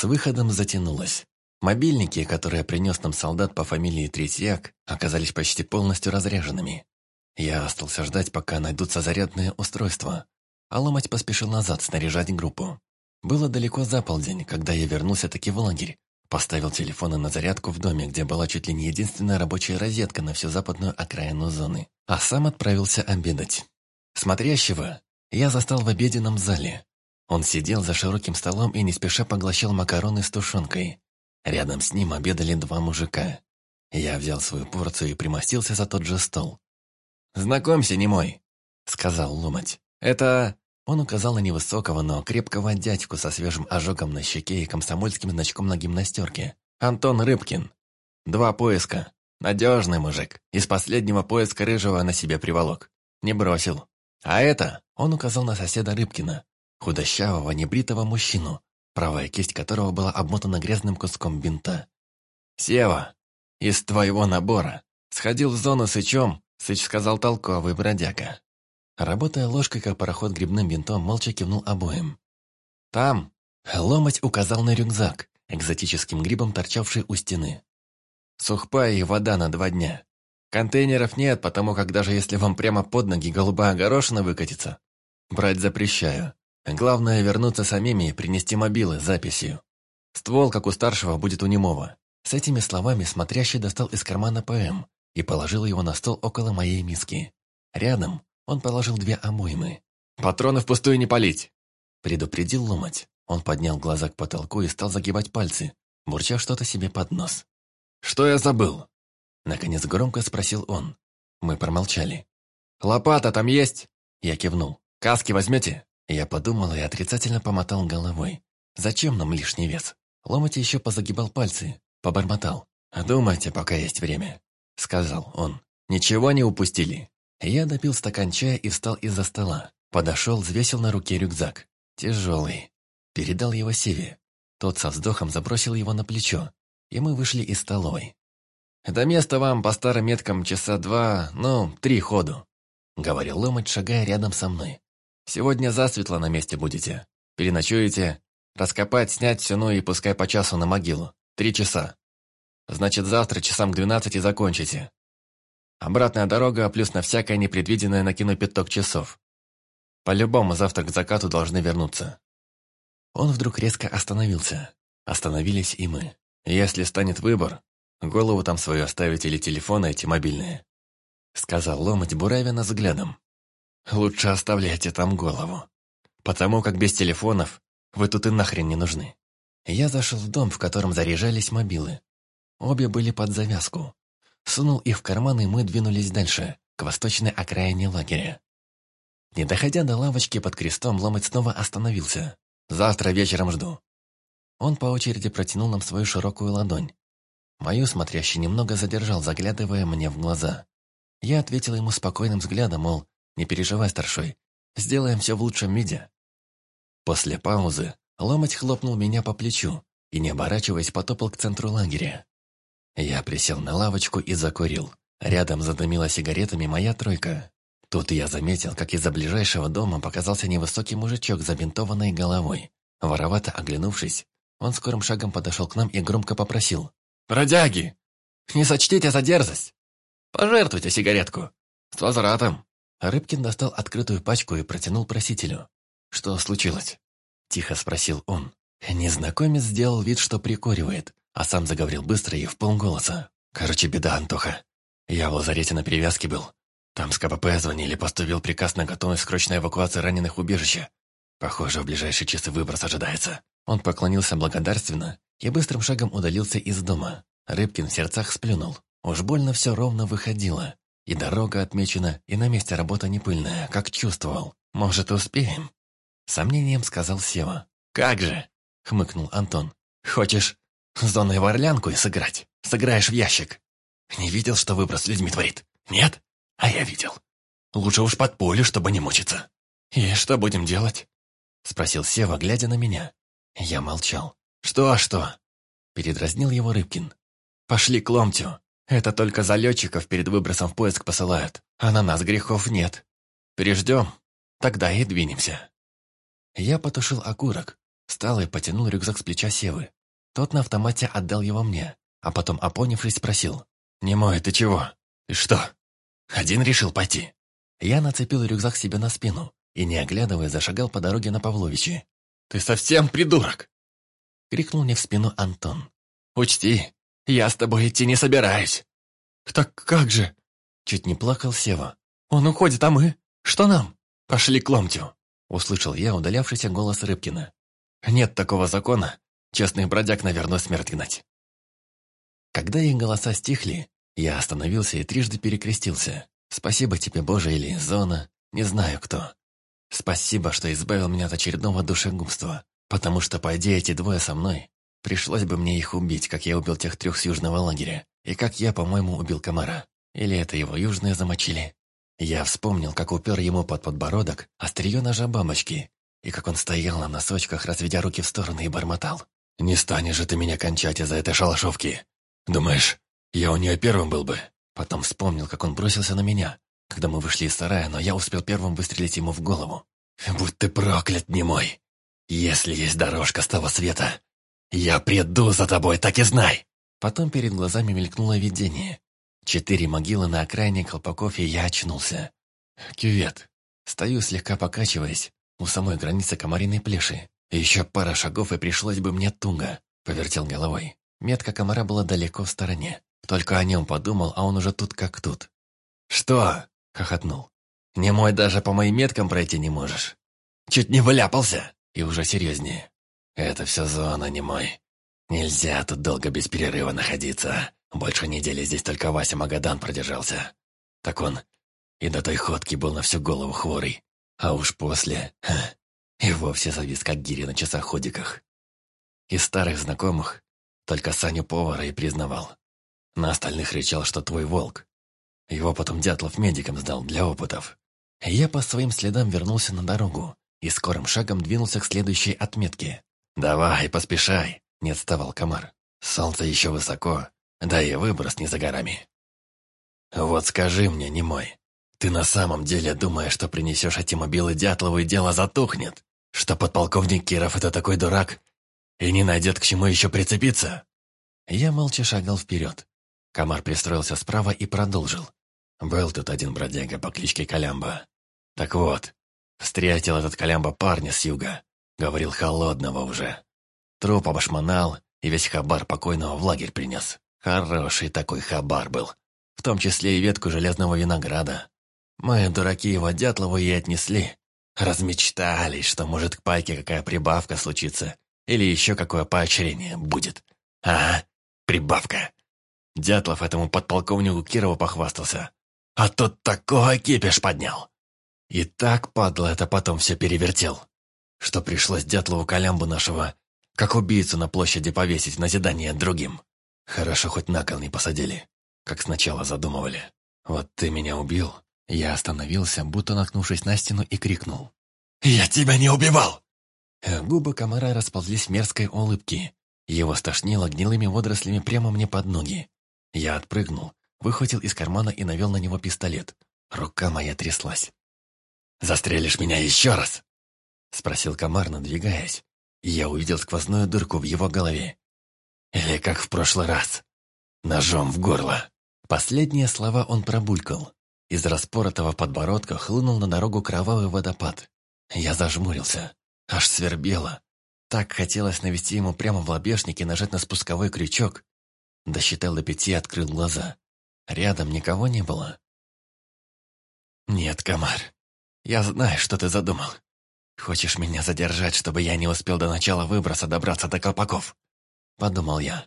С выходом затянулось. Мобильники, которые принес нам солдат по фамилии Третьяк, оказались почти полностью разряженными. Я остался ждать, пока найдутся зарядные устройства, а ломать поспешил назад снаряжать группу. Было далеко за полдень, когда я вернулся таки в лагерь. Поставил телефоны на зарядку в доме, где была чуть ли не единственная рабочая розетка на всю западную окраину зоны. А сам отправился обедать. Смотрящего я застал в обеденном зале. Он сидел за широким столом и не спеша поглощал макароны с тушенкой. Рядом с ним обедали два мужика. Я взял свою порцию и примостился за тот же стол. «Знакомься, не мой», — сказал Ломать. «Это...» Он указал на невысокого, но крепкого дядьку со свежим ожогом на щеке и комсомольским значком на гимнастерке. «Антон Рыбкин. Два поиска. Надежный мужик. Из последнего поиска рыжего на себе приволок. Не бросил. А это...» Он указал на соседа Рыбкина. Худощавого, небритого мужчину, правая кисть которого была обмотана грязным куском бинта. «Сева, из твоего набора. Сходил в зону Сычом, Сыч сказал толковый бродяга». Работая ложкой, как пароход грибным винтом, молча кивнул обоим. «Там!» — ломать указал на рюкзак, экзотическим грибом торчавший у стены. «Сухпай и вода на два дня. Контейнеров нет, потому как даже если вам прямо под ноги голубая горошина выкатится, брать запрещаю. Главное вернуться самими и принести мобилы с записью. Ствол, как у старшего, будет у немого. С этими словами смотрящий достал из кармана ПМ и положил его на стол около моей миски. Рядом он положил две омоймы. «Патроны впустую не палить!» Предупредил ломать. Он поднял глаза к потолку и стал загибать пальцы, бурча что-то себе под нос. «Что я забыл?» Наконец громко спросил он. Мы промолчали. «Лопата там есть?» Я кивнул. «Каски возьмете?» Я подумал и отрицательно помотал головой. «Зачем нам лишний вес?» Ломать еще позагибал пальцы, побормотал. «Думайте, пока есть время», — сказал он. «Ничего не упустили?» Я допил стакан чая и встал из-за стола. Подошел, взвесил на руке рюкзак. Тяжелый. Передал его Севе. Тот со вздохом забросил его на плечо, и мы вышли из столовой. «До места вам по старым меткам часа два, ну, три ходу», — говорил Ломать, шагая рядом со мной. Сегодня засветло на месте будете. Переночуете. Раскопать, снять все, ну и пускай по часу на могилу. Три часа. Значит, завтра часам к двенадцати закончите. Обратная дорога, плюс на всякое непредвиденное накину пяток часов. По-любому завтра к закату должны вернуться. Он вдруг резко остановился. Остановились и мы. Если станет выбор, голову там свою оставить или телефоны эти мобильные. Сказал Ломать Буравина взглядом. Лучше оставляйте там голову. Потому как без телефонов вы тут и нахрен не нужны. Я зашел в дом, в котором заряжались мобилы. Обе были под завязку. Сунул их в карман, и мы двинулись дальше, к восточной окраине лагеря. Не доходя до лавочки под крестом, ломать снова остановился. «Завтра вечером жду». Он по очереди протянул нам свою широкую ладонь. Мою смотрящий немного задержал, заглядывая мне в глаза. Я ответил ему спокойным взглядом, мол, не переживай, старшой. Сделаем все в лучшем виде». После паузы ломать хлопнул меня по плечу и, не оборачиваясь, потопал к центру лагеря. Я присел на лавочку и закурил. Рядом задымила сигаретами моя тройка. Тут я заметил, как из-за ближайшего дома показался невысокий мужичок с забинтованной головой. Воровато оглянувшись, он скорым шагом подошел к нам и громко попросил. «Бродяги! Не сочтите за дерзость! Пожертвуйте сигаретку! С возвратом!» Рыбкин достал открытую пачку и протянул просителю. «Что случилось?» – тихо спросил он. Незнакомец сделал вид, что прикуривает, а сам заговорил быстро и в полголоса. «Короче, беда, Антоха. Я в лазарете на перевязке был. Там с КПП звонили, поступил приказ на готовность срочной эвакуации раненых убежища. Похоже, в ближайшие часы выброс ожидается». Он поклонился благодарственно и быстрым шагом удалился из дома. Рыбкин в сердцах сплюнул. Уж больно все ровно выходило. И дорога отмечена, и на месте работа не пыльная, как чувствовал. Может, успеем?» Сомнением сказал Сева. «Как же!» — хмыкнул Антон. «Хочешь зоной в орлянку и сыграть? Сыграешь в ящик. Не видел, что выброс людьми творит? Нет? А я видел. Лучше уж под поле, чтобы не мучиться. И что будем делать?» Спросил Сева, глядя на меня. Я молчал. «Что, что?» Передразнил его Рыбкин. «Пошли к ломтю. Это только залетчиков перед выбросом в поиск посылают, а на нас грехов нет. Переждем, тогда и двинемся. Я потушил окурок, Встал и потянул рюкзак с плеча Севы. Тот на автомате отдал его мне, а потом, опонившись, спросил. «Немой, ты чего? Ты что, один решил пойти?» Я нацепил рюкзак себе на спину и, не оглядывая, зашагал по дороге на Павловичи. «Ты совсем придурок!» Крикнул мне в спину Антон. «Учти, я с тобой идти не собираюсь!» «Так как же?» Чуть не плакал Сева. «Он уходит, а мы? Что нам? Пошли к ломтю!» Услышал я удалявшийся голос Рыбкина. «Нет такого закона. Честных бродяг, наверное, смерть гнать». Когда их голоса стихли, я остановился и трижды перекрестился. Спасибо тебе, Боже, или Зона, не знаю кто. Спасибо, что избавил меня от очередного душегубства, потому что, пойди эти двое со мной, пришлось бы мне их убить, как я убил тех трех с южного лагеря, и как я, по-моему, убил комара. Или это его южные замочили. Я вспомнил, как упер ему под подбородок острие ножа бабочки, и как он стоял на носочках, разведя руки в стороны и бормотал. «Не станешь же ты меня кончать из-за этой шалашовки. Думаешь, я у нее первым был бы?» Потом вспомнил, как он бросился на меня, когда мы вышли из сарая, но я успел первым выстрелить ему в голову. «Будь ты проклят, не мой! Если есть дорожка с того света, я приду за тобой, так и знай!» Потом перед глазами мелькнуло видение. Четыре могилы на окраине Колпаков, и я очнулся. Кювет. Стою, слегка покачиваясь, у самой границы комариной плеши. Еще пара шагов, и пришлось бы мне туго. Повертел головой. Метка комара была далеко в стороне. Только о нем подумал, а он уже тут как тут. «Что?» — хохотнул. «Не мой даже по моим меткам пройти не можешь. Чуть не вляпался!» И уже серьезнее. «Это все зона, не мой. Нельзя тут долго без перерыва находиться. Больше недели здесь только Вася Магадан продержался. Так он и до той ходки был на всю голову хворый. А уж после... Ха, и вовсе завис, как гири на часах-ходиках. Из старых знакомых только Саню повара и признавал. На остальных рычал, что твой волк. Его потом Дятлов медикам сдал для опытов. Я по своим следам вернулся на дорогу и скорым шагом двинулся к следующей отметке. «Давай, поспешай!» — не отставал комар. «Солнце еще высоко, да и выброс не за горами». «Вот скажи мне, немой, ты на самом деле думаешь, что принесешь эти мобилы Дятлову и дело затухнет? Что подполковник Киров это такой дурак и не найдет к чему еще прицепиться?» Я молча шагал вперед. Комар пристроился справа и продолжил. Был тут один бродяга по кличке Колямба. Так вот, встретил этот Колямба парня с юга. Говорил, холодного уже. Труп обошмонал и весь хабар покойного в лагерь принес. Хороший такой хабар был. В том числе и ветку железного винограда. Мы, дураки, его Дятлову и отнесли. Размечтались, что может к пайке какая прибавка случится. Или еще какое поощрение будет. Ага, прибавка. Дятлов этому подполковнику Кирову похвастался. А тот такой кипиш поднял. И так, падло, это потом все перевертел. Что пришлось Дятлову Колямбу нашего, как убийцу на площади повесить назидание другим. Хорошо, хоть на кол не посадили, как сначала задумывали. Вот ты меня убил. Я остановился, будто наткнувшись на стену, и крикнул. «Я тебя не убивал!» Губы комара расползлись в мерзкой улыбке. Его стошнило гнилыми водорослями прямо мне под ноги. Я отпрыгнул, выхватил из кармана и навел на него пистолет. Рука моя тряслась. «Застрелишь меня еще раз?» Спросил комар, надвигаясь. я увидел сквозную дырку в его голове. «Или как в прошлый раз. Ножом в горло». Последние слова он пробулькал. Из распоротого подбородка хлынул на дорогу кровавый водопад. Я зажмурился. Аж свербело. Так хотелось навести ему прямо в лобешник и нажать на спусковой крючок, Досчитал до пяти и открыл глаза. Рядом никого не было. «Нет, комар, я знаю, что ты задумал. Хочешь меня задержать, чтобы я не успел до начала выброса добраться до колпаков?» Подумал я.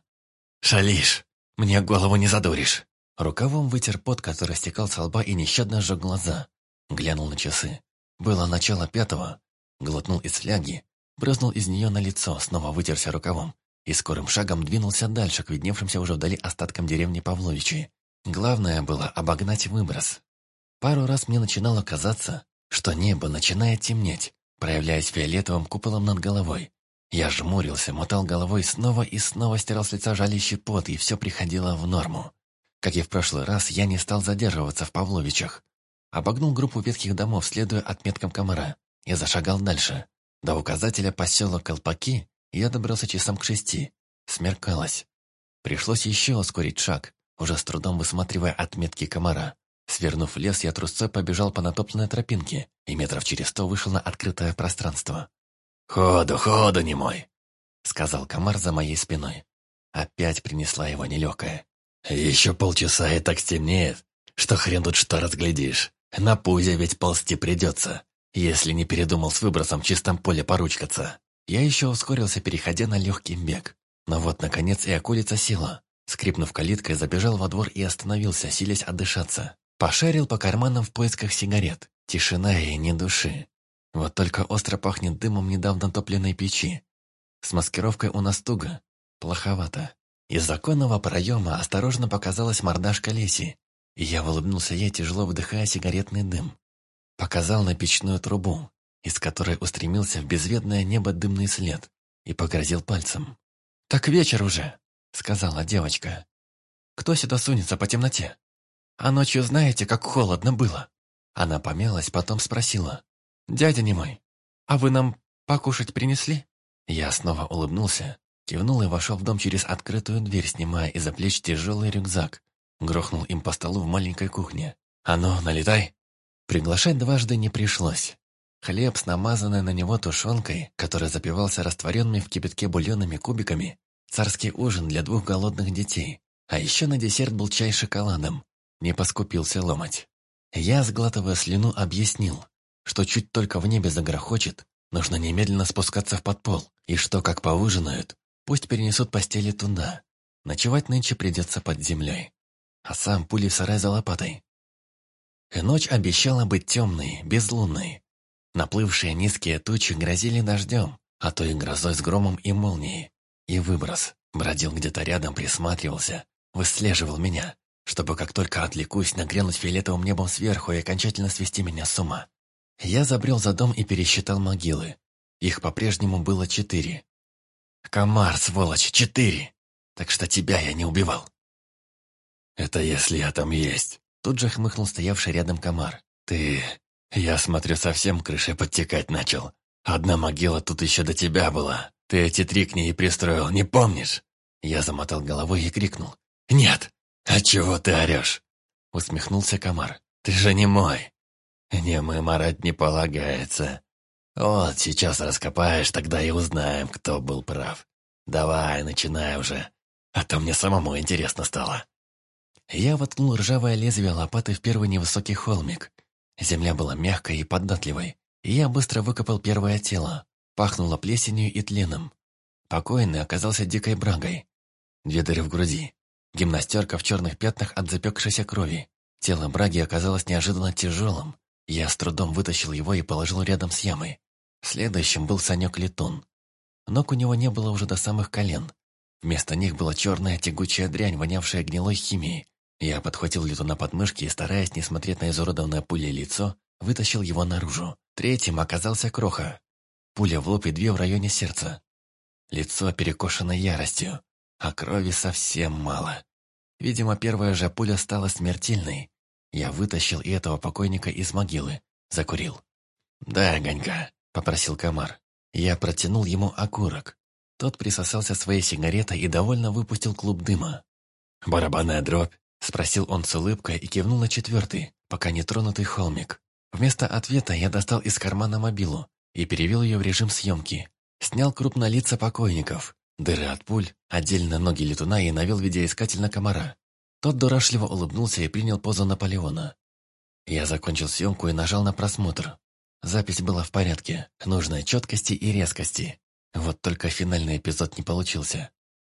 «Шалишь, мне голову не задуришь». Рукавом вытер пот, который стекал с лба и нещадно сжег глаза. Глянул на часы. Было начало пятого. Глотнул из фляги, брызнул из нее на лицо, снова вытерся рукавом и скорым шагом двинулся дальше к видневшимся уже вдали остаткам деревни Павловичи. Главное было обогнать выброс. Пару раз мне начинало казаться, что небо начинает темнеть, проявляясь фиолетовым куполом над головой. Я жмурился, мотал головой снова и снова стирал с лица жалящий пот, и все приходило в норму. Как и в прошлый раз, я не стал задерживаться в Павловичах. Обогнул группу ветхих домов, следуя отметкам комара, и зашагал дальше. До указателя поселок Колпаки я добрался часам к шести. Смеркалось. Пришлось еще ускорить шаг, уже с трудом высматривая отметки комара. Свернув лес, я трусцой побежал по натопленной тропинке и метров через сто вышел на открытое пространство. «Ходу, ходу, не мой!» — сказал комар за моей спиной. Опять принесла его нелегкая. «Еще полчаса и так стемнеет, что хрен тут что разглядишь. На пузе ведь ползти придется, если не передумал с выбросом в чистом поле поручкаться». Я еще ускорился, переходя на легкий бег. Но вот, наконец, и околица села. Скрипнув калиткой, забежал во двор и остановился, силясь отдышаться. Пошарил по карманам в поисках сигарет. Тишина и ни души. Вот только остро пахнет дымом недавно топленной печи. С маскировкой у нас туго. Плоховато. Из законного проема осторожно показалась мордашка Леси, и я улыбнулся ей, тяжело вдыхая сигаретный дым. Показал на печную трубу, из которой устремился в безведное небо дымный след, и погрозил пальцем. «Так вечер уже», — сказала девочка. «Кто сюда сунется по темноте? А ночью знаете, как холодно было?» Она помялась, потом спросила. «Дядя не мой, а вы нам покушать принесли?» Я снова улыбнулся, кивнул и вошел в дом через открытую дверь, снимая из-за плеч тяжелый рюкзак. Грохнул им по столу в маленькой кухне. «А ну, налетай!» Приглашать дважды не пришлось. Хлеб с намазанной на него тушенкой, который запивался растворенными в кипятке бульонными кубиками, царский ужин для двух голодных детей. А еще на десерт был чай с шоколадом. Не поскупился ломать. Я, сглатывая слюну, объяснил, что чуть только в небе загрохочет, нужно немедленно спускаться в подпол, и что, как поужинают, пусть перенесут постели туда. Ночевать нынче придется под землей. А сам пули в сарай за лопатой. И ночь обещала быть темной, безлунной. Наплывшие низкие тучи грозили дождем, а то и грозой с громом и молнией. И выброс бродил где-то рядом, присматривался, выслеживал меня, чтобы как только отвлекусь, нагрянуть фиолетовым небом сверху и окончательно свести меня с ума. Я забрел за дом и пересчитал могилы. Их по-прежнему было четыре. Комар, сволочь, четыре! Так что тебя я не убивал. Это если я там есть. Тут же хмыкнул стоявший рядом комар. Ты я смотрю, совсем крышей подтекать начал. Одна могила тут еще до тебя была. Ты эти три к ней пристроил, не помнишь?» Я замотал головой и крикнул. «Нет! А чего ты орешь?» Усмехнулся комар. «Ты же не мой!» «Не мы марать не полагается. Вот сейчас раскопаешь, тогда и узнаем, кто был прав. Давай, начинай уже, а то мне самому интересно стало». Я воткнул ржавое лезвие лопаты в первый невысокий холмик, Земля была мягкой и податливой, и я быстро выкопал первое тело. Пахнуло плесенью и тленом. Покойный оказался дикой брагой. Две дыры в груди. Гимнастерка в черных пятнах от запекшейся крови. Тело браги оказалось неожиданно тяжелым. Я с трудом вытащил его и положил рядом с ямой. Следующим был Санек-летун. Ног у него не было уже до самых колен. Вместо них была черная тягучая дрянь, вонявшая гнилой химией. Я подхватил летуна под мышки и, стараясь не смотреть на изуродованное пулей лицо, вытащил его наружу. Третьим оказался Кроха. Пуля в лоб и две в районе сердца. Лицо перекошено яростью, а крови совсем мало. Видимо, первая же пуля стала смертельной. Я вытащил и этого покойника из могилы. Закурил. «Дай огонька», — попросил комар. Я протянул ему окурок. Тот присосался своей сигаретой и довольно выпустил клуб дыма. «Барабанная дробь», Спросил он с улыбкой и кивнул на четвертый, пока не тронутый холмик. Вместо ответа я достал из кармана мобилу и перевел ее в режим съемки. Снял крупно лица покойников, дыры от пуль, отдельно ноги летуна и навел видеоискатель на комара. Тот дурашливо улыбнулся и принял позу Наполеона. Я закончил съемку и нажал на просмотр. Запись была в порядке, нужной четкости и резкости. Вот только финальный эпизод не получился.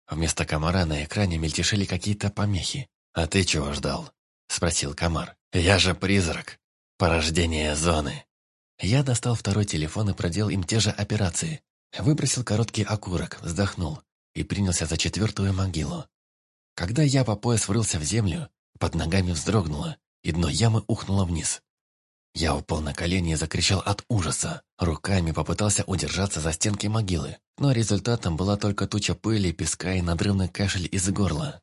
Вместо комара на экране мельтешили какие-то помехи. «А ты чего ждал?» — спросил Комар. «Я же призрак. Порождение зоны». Я достал второй телефон и проделал им те же операции. Выбросил короткий окурок, вздохнул и принялся за четвертую могилу. Когда я по пояс врылся в землю, под ногами вздрогнуло, и дно ямы ухнуло вниз. Я упал на колени и закричал от ужаса. Руками попытался удержаться за стенки могилы, но результатом была только туча пыли, песка и надрывный кашель из горла.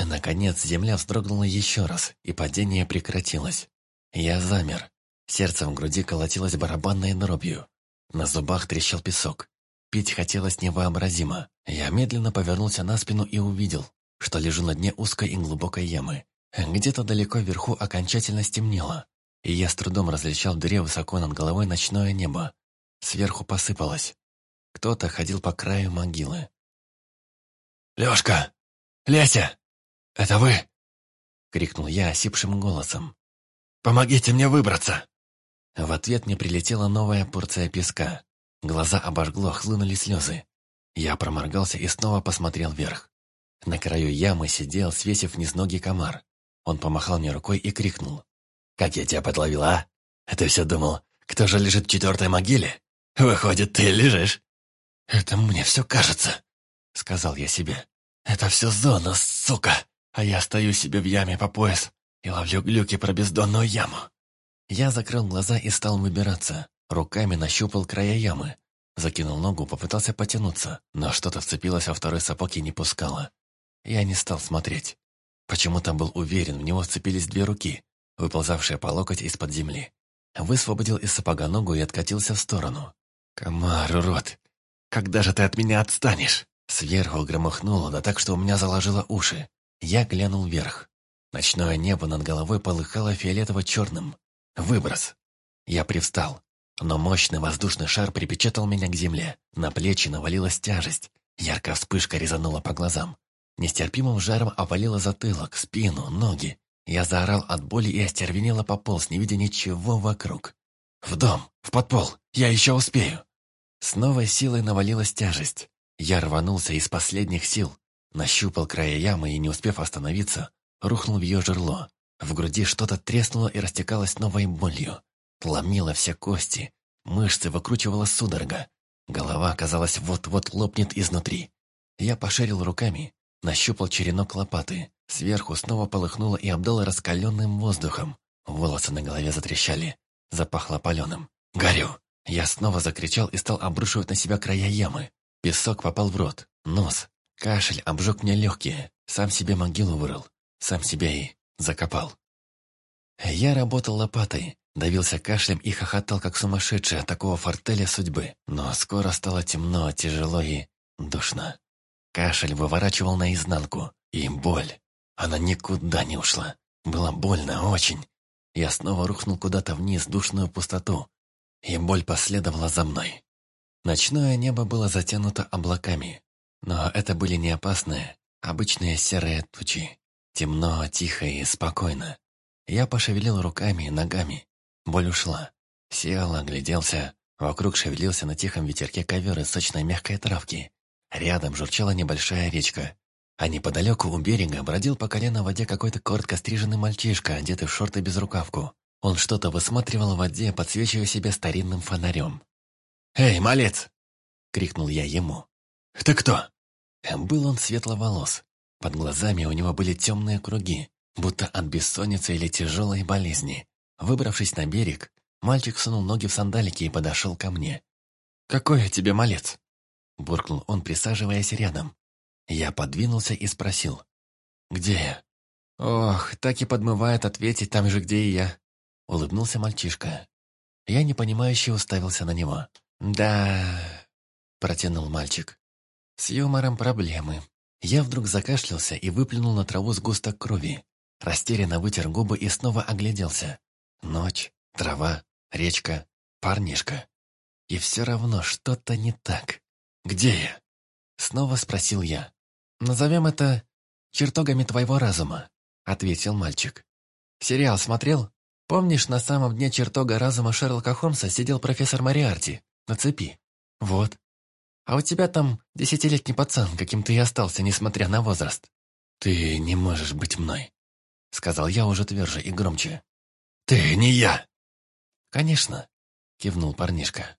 Наконец земля вздрогнула еще раз, и падение прекратилось. Я замер. Сердце в груди колотилось барабанной дробью. На зубах трещал песок. Пить хотелось невообразимо. Я медленно повернулся на спину и увидел, что лежу на дне узкой и глубокой ямы. Где-то далеко вверху окончательно стемнело, и я с трудом различал в дыре высоко над головой ночное небо. Сверху посыпалось. Кто-то ходил по краю могилы. «Лёшка! Леся! Это вы?» — крикнул я осипшим голосом. «Помогите мне выбраться!» В ответ мне прилетела новая порция песка. Глаза обожгло, хлынули слезы. Я проморгался и снова посмотрел вверх. На краю ямы сидел, свесив вниз ноги комар. Он помахал мне рукой и крикнул. «Как я тебя подловил, а? Ты все думал, кто же лежит в четвертой могиле? Выходит, ты лежишь?» «Это мне все кажется», — сказал я себе. «Это все зона, сука, а я стою себе в яме по пояс и ловлю глюки про бездонную яму». Я закрыл глаза и стал выбираться. Руками нащупал края ямы. Закинул ногу, попытался потянуться, но что-то вцепилось во второй сапог и не пускало. Я не стал смотреть. Почему-то был уверен, в него вцепились две руки, выползавшие по локоть из-под земли. Высвободил из сапога ногу и откатился в сторону. «Комар, урод! Когда же ты от меня отстанешь?» Сверху громыхнуло, да так, что у меня заложило уши. Я глянул вверх. Ночное небо над головой полыхало фиолетово-черным. Выброс. Я привстал. Но мощный воздушный шар припечатал меня к земле. На плечи навалилась тяжесть. Яркая вспышка резанула по глазам. Нестерпимым жаром опалило затылок, спину, ноги. Я заорал от боли и остервенело пополз, не видя ничего вокруг. «В дом! В подпол! Я еще успею!» С новой силой навалилась тяжесть. Я рванулся из последних сил, нащупал края ямы и, не успев остановиться, рухнул в ее жерло. В груди что-то треснуло и растекалось новой болью. Ломило все кости, мышцы выкручивала судорога. Голова, казалось, вот-вот лопнет изнутри. Я пошарил руками, нащупал черенок лопаты. Сверху снова полыхнуло и обдало раскаленным воздухом. Волосы на голове затрещали. Запахло паленым. «Горю!» Я снова закричал и стал обрушивать на себя края ямы. Песок попал в рот, нос. Кашель обжег мне легкие. Сам себе могилу вырыл. Сам себя и закопал. Я работал лопатой, давился кашлем и хохотал, как сумасшедший от такого фортеля судьбы. Но скоро стало темно, тяжело и душно. Кашель выворачивал наизнанку. И боль. Она никуда не ушла. Было больно очень. Я снова рухнул куда-то вниз, душную пустоту. И боль последовала за мной. Ночное небо было затянуто облаками. Но это были не опасные, обычные серые тучи. Темно, тихо и спокойно. Я пошевелил руками и ногами. Боль ушла. Сел, огляделся. Вокруг шевелился на тихом ветерке ковер из сочной мягкой травки. Рядом журчала небольшая речка. А неподалеку у берега бродил по колено в воде какой-то коротко стриженный мальчишка, одетый в шорты без рукавку. Он что-то высматривал в воде, подсвечивая себя старинным фонарем. «Эй, малец!» — крикнул я ему. «Ты кто?» Был он светловолос. Под глазами у него были темные круги, будто от бессонницы или тяжелой болезни. Выбравшись на берег, мальчик сунул ноги в сандалики и подошел ко мне. «Какой я тебе малец?» Буркнул он, присаживаясь рядом. Я подвинулся и спросил. «Где я?» «Ох, так и подмывает ответить там же, где и я», — улыбнулся мальчишка. Я непонимающе уставился на него. «Да...» — протянул мальчик. «С юмором проблемы». Я вдруг закашлялся и выплюнул на траву сгусток крови. Растерянно вытер губы и снова огляделся. Ночь, трава, речка, парнишка. И все равно что-то не так. «Где я?» Снова спросил я. «Назовем это чертогами твоего разума», — ответил мальчик. «Сериал смотрел? Помнишь, на самом дне чертога разума Шерлока Холмса сидел профессор Мариарти на цепи? Вот. А у тебя там десятилетний пацан, каким ты и остался, несмотря на возраст». «Ты не можешь быть мной», — сказал я уже тверже и громче. «Ты не я!» «Конечно», — кивнул парнишка.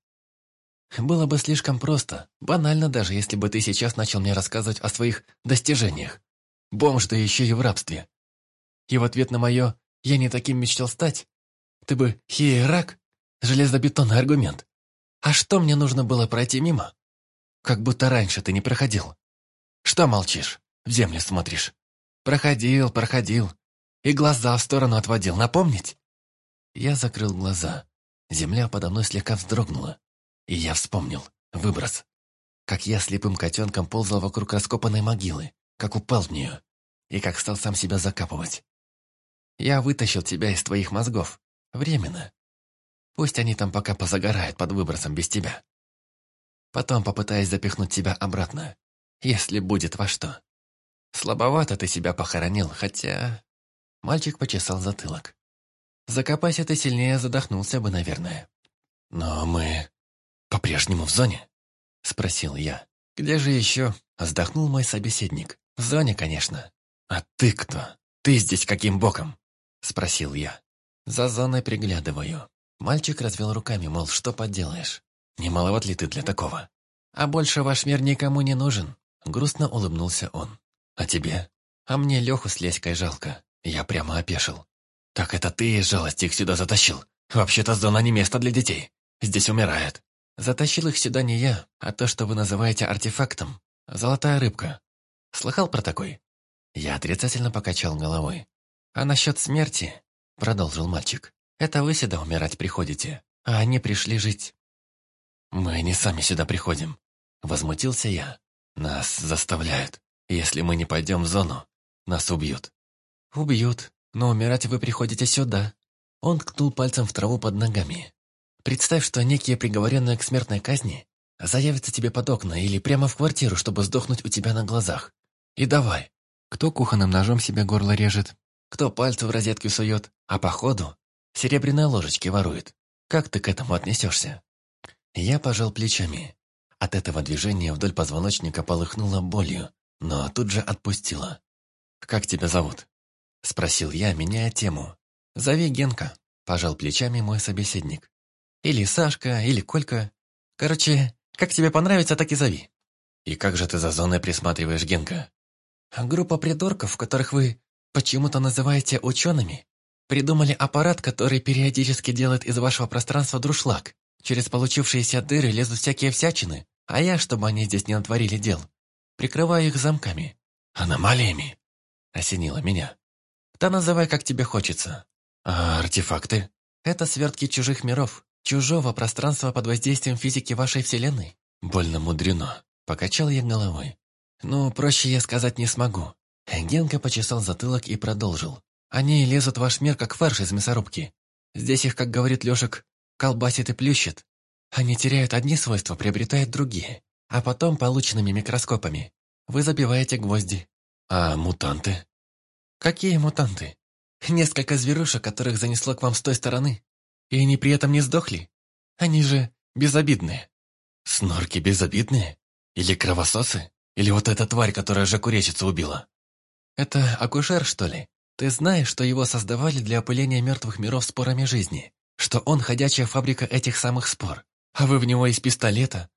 Было бы слишком просто, банально даже, если бы ты сейчас начал мне рассказывать о своих достижениях. Бомж, да еще и в рабстве. И в ответ на мое «я не таким мечтал стать», ты бы «хиерак» — железобетонный аргумент. А что мне нужно было пройти мимо? Как будто раньше ты не проходил. Что молчишь? В землю смотришь. Проходил, проходил. И глаза в сторону отводил, напомнить? Я закрыл глаза. Земля подо мной слегка вздрогнула. И я вспомнил. Выброс. Как я слепым котенком ползал вокруг раскопанной могилы, как упал в нее, и как стал сам себя закапывать. Я вытащил тебя из твоих мозгов. Временно. Пусть они там пока позагорают под выбросом без тебя. Потом попытаюсь запихнуть тебя обратно, если будет во что. Слабовато ты себя похоронил, хотя... Мальчик почесал затылок. Закопайся ты сильнее, задохнулся бы, наверное. Но мы по-прежнему в зоне? Спросил я. Где же еще? Вздохнул мой собеседник. В зоне, конечно. А ты кто? Ты здесь каким боком? Спросил я. За зоной приглядываю. Мальчик развел руками, мол, что поделаешь. Не маловат ли ты для такого? А больше ваш мир никому не нужен. Грустно улыбнулся он. А тебе? А мне Леху с Леськой жалко. Я прямо опешил. Так это ты из жалости их сюда затащил? Вообще-то зона не место для детей. Здесь умирают. Затащил их сюда не я, а то, что вы называете артефактом. Золотая рыбка. Слыхал про такой? Я отрицательно покачал головой. А насчет смерти, продолжил мальчик, это вы сюда умирать приходите, а они пришли жить. Мы не сами сюда приходим. Возмутился я. Нас заставляют. Если мы не пойдем в зону, нас убьют. Убьют, но умирать вы приходите сюда. Он ткнул пальцем в траву под ногами. Представь, что некие приговоренные к смертной казни заявятся тебе под окна или прямо в квартиру, чтобы сдохнуть у тебя на глазах. И давай. Кто кухонным ножом себе горло режет, кто пальцы в розетку сует, а походу серебряные ложечки ворует. Как ты к этому отнесешься? Я пожал плечами. От этого движения вдоль позвоночника полыхнуло болью, но тут же отпустила. «Как тебя зовут?» Спросил я, меняя тему. «Зови Генка», – пожал плечами мой собеседник. «Или Сашка, или Колька. Короче, как тебе понравится, так и зови». «И как же ты за зоной присматриваешь, Генка?» «Группа придурков, которых вы почему-то называете учеными, придумали аппарат, который периодически делает из вашего пространства друшлаг. Через получившиеся дыры лезут всякие всячины, а я, чтобы они здесь не натворили дел, прикрываю их замками. Аномалиями!» — осенило меня. Да называй, как тебе хочется. А артефакты? Это свертки чужих миров, чужого пространства под воздействием физики вашей вселенной. Больно мудрено. Покачал я головой. Ну, проще я сказать не смогу. Генка почесал затылок и продолжил. Они лезут в ваш мир, как фарш из мясорубки. Здесь их, как говорит Лешек, колбасит и плющит. Они теряют одни свойства, приобретают другие. А потом полученными микроскопами вы забиваете гвозди. А мутанты? «Какие мутанты? Несколько зверушек, которых занесло к вам с той стороны. И они при этом не сдохли? Они же безобидные». «Снорки безобидные? Или кровососы? Или вот эта тварь, которая жакуречицу убила?» «Это акушер, что ли? Ты знаешь, что его создавали для опыления мертвых миров спорами жизни? Что он ходячая фабрика этих самых спор? А вы в него из пистолета?»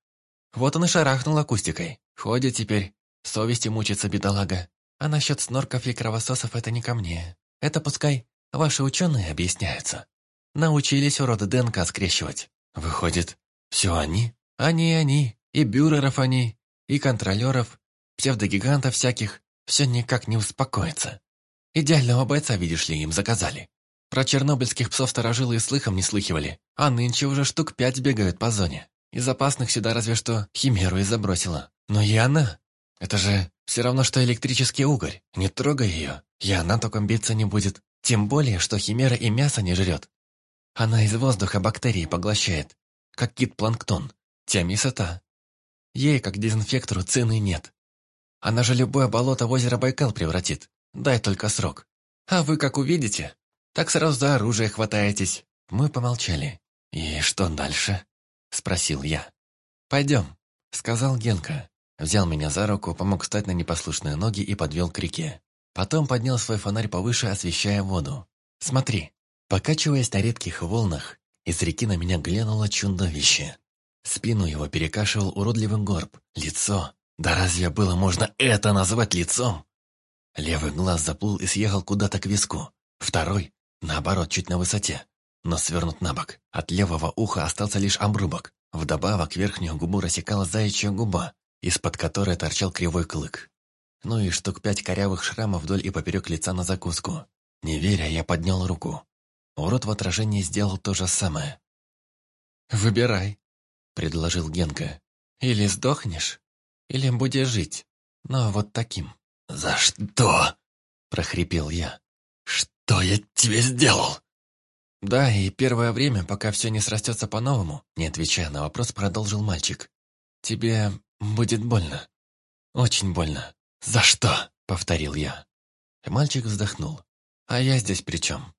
Вот он и шарахнул акустикой. Ходит теперь, совести мучится бедолага. А насчет снорков и кровососов это не ко мне. Это пускай ваши ученые объясняются. Научились уроды ДНК скрещивать. Выходит, все они? Они, они. И бюреров они, и контролеров, псевдогигантов всяких. Все никак не успокоится. Идеального бойца, видишь ли, им заказали. Про чернобыльских псов сторожилы и слыхом не слыхивали, а нынче уже штук пять бегают по зоне. Из опасных сюда разве что химеру и забросила. Но и она. Это же все равно, что электрический угорь. Не трогай ее, и она током биться не будет. Тем более, что химера и мясо не жрет. Она из воздуха бактерии поглощает, как кит-планктон. Тем и. Ей, как дезинфектору, цены нет. Она же любое болото в озеро Байкал превратит. Дай только срок. А вы как увидите, так сразу за оружие хватаетесь. Мы помолчали. «И что дальше?» – спросил я. «Пойдем», – сказал Генка. Взял меня за руку, помог встать на непослушные ноги и подвел к реке. Потом поднял свой фонарь повыше, освещая воду. «Смотри!» Покачиваясь на редких волнах, из реки на меня глянуло чудовище. Спину его перекашивал уродливый горб, лицо. Да разве было можно это назвать лицом? Левый глаз заплыл и съехал куда-то к виску. Второй, наоборот, чуть на высоте, но свернут на бок. От левого уха остался лишь обрубок. Вдобавок верхнюю губу рассекала заячья губа, из-под которой торчал кривой клык. Ну и штук пять корявых шрамов вдоль и поперек лица на закуску. Не веря, я поднял руку. Урод в отражении сделал то же самое. «Выбирай», — предложил Генка. «Или сдохнешь, или будешь жить, но вот таким». «За что?» – прохрипел я. «Что я тебе сделал?» «Да, и первое время, пока все не срастется по-новому», не отвечая на вопрос, продолжил мальчик. «Тебе будет больно. Очень больно». «За что?» — повторил я. Мальчик вздохнул. «А я здесь при чем?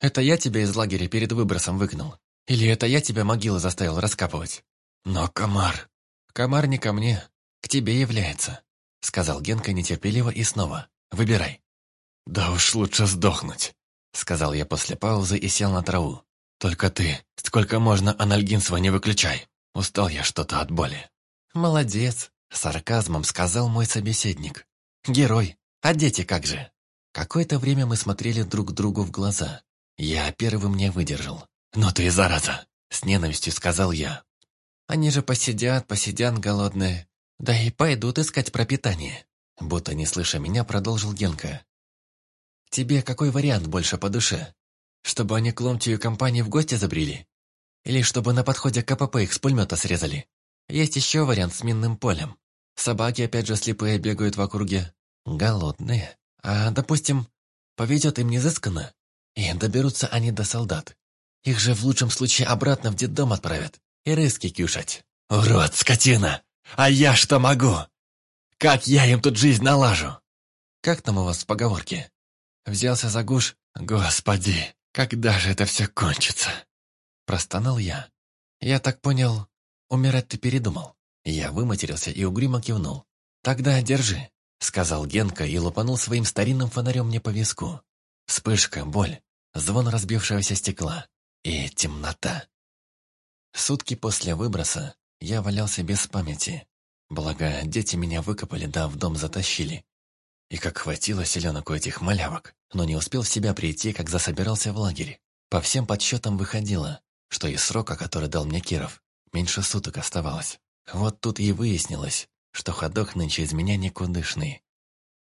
Это я тебя из лагеря перед выбросом выгнал? Или это я тебя могилы заставил раскапывать?» «Но комар...» «Комар не ко мне, к тебе является», — сказал Генка нетерпеливо и снова. «Выбирай». «Да уж лучше сдохнуть», — сказал я после паузы и сел на траву. «Только ты, сколько можно анальгинства не выключай. Устал я что-то от боли». «Молодец», — сарказмом сказал мой собеседник. «Герой, а дети как же?» Какое-то время мы смотрели друг другу в глаза. Я первым не выдержал. «Ну ты зараза!» — с ненавистью сказал я. «Они же посидят, посидят голодные, да и пойдут искать пропитание». Будто не слыша меня, продолжил Генка. Тебе какой вариант больше по душе? Чтобы они к ломтию компании в гости забрели? Или чтобы на подходе КПП их с пулемета срезали? Есть еще вариант с минным полем. Собаки опять же слепые бегают в округе. Голодные. А, допустим, поведет им незысканно, и доберутся они до солдат. Их же в лучшем случае обратно в детдом отправят и рыски кюшать. «Урод, скотина! А я что могу? Как я им тут жизнь налажу?» «Как там у вас в поговорке? Взялся за гуш. Господи, когда же это все кончится? Простонал я. Я так понял, умирать ты передумал. Я выматерился и угрюмо кивнул. «Тогда держи», — сказал Генка и лупанул своим старинным фонарем мне по виску. Вспышка, боль, звон разбившегося стекла и темнота. Сутки после выброса я валялся без памяти. Благо, дети меня выкопали да в дом затащили. И как хватило селенок у этих малявок, но не успел в себя прийти, как засобирался в лагерь. По всем подсчетам выходило, что из срока, который дал мне Киров, меньше суток оставалось. Вот тут и выяснилось, что ходок нынче из меня никудышный.